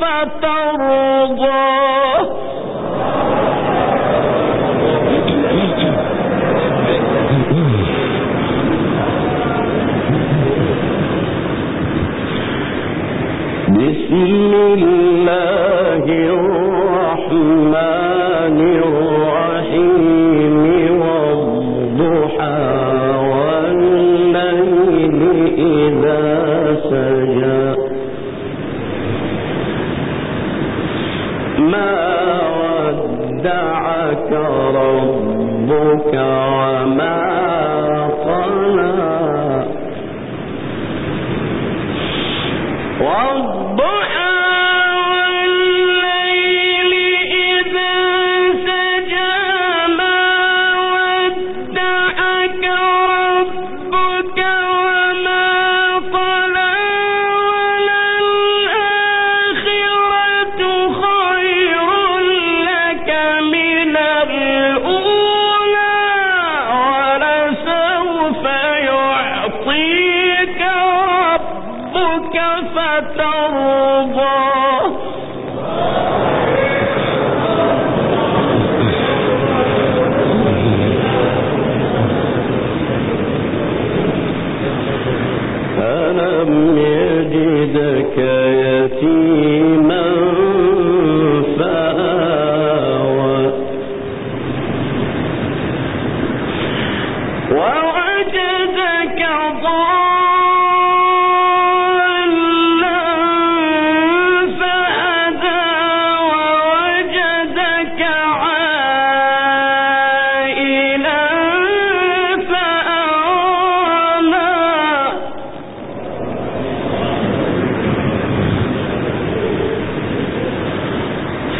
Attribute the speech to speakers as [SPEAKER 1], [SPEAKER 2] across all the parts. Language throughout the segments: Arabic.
[SPEAKER 1] فترى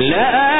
[SPEAKER 1] لا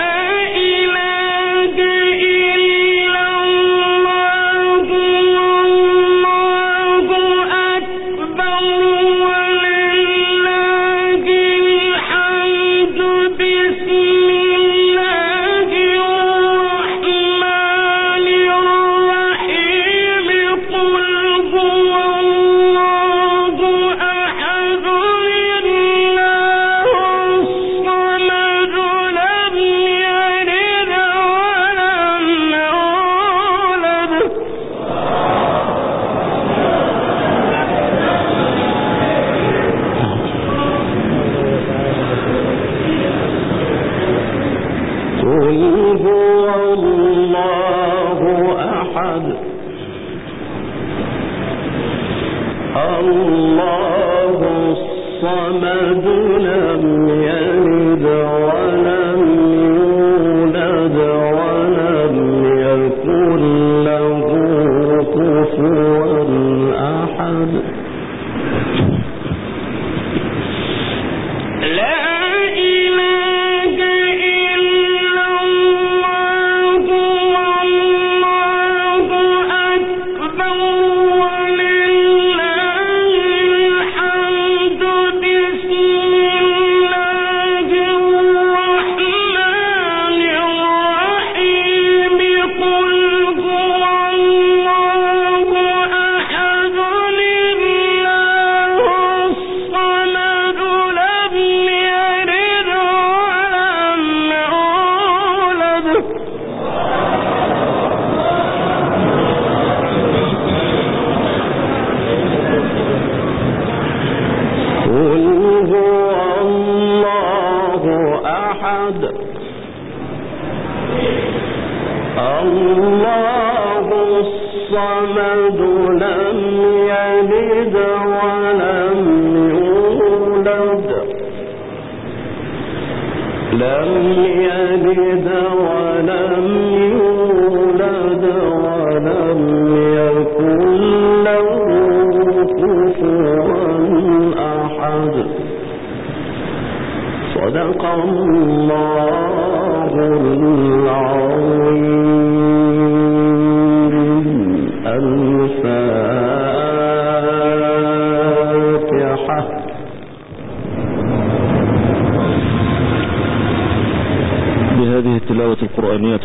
[SPEAKER 1] Islam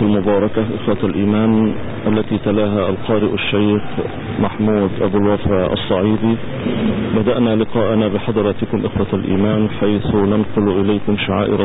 [SPEAKER 1] المباركة إخوة الإيمان التي تلاها القارئ الشيخ محمود أبو الوفا الصعيدي. بدأنا لقاءنا بحضراتكم إخوة الإيمان حيث ننقل إليكم شعائر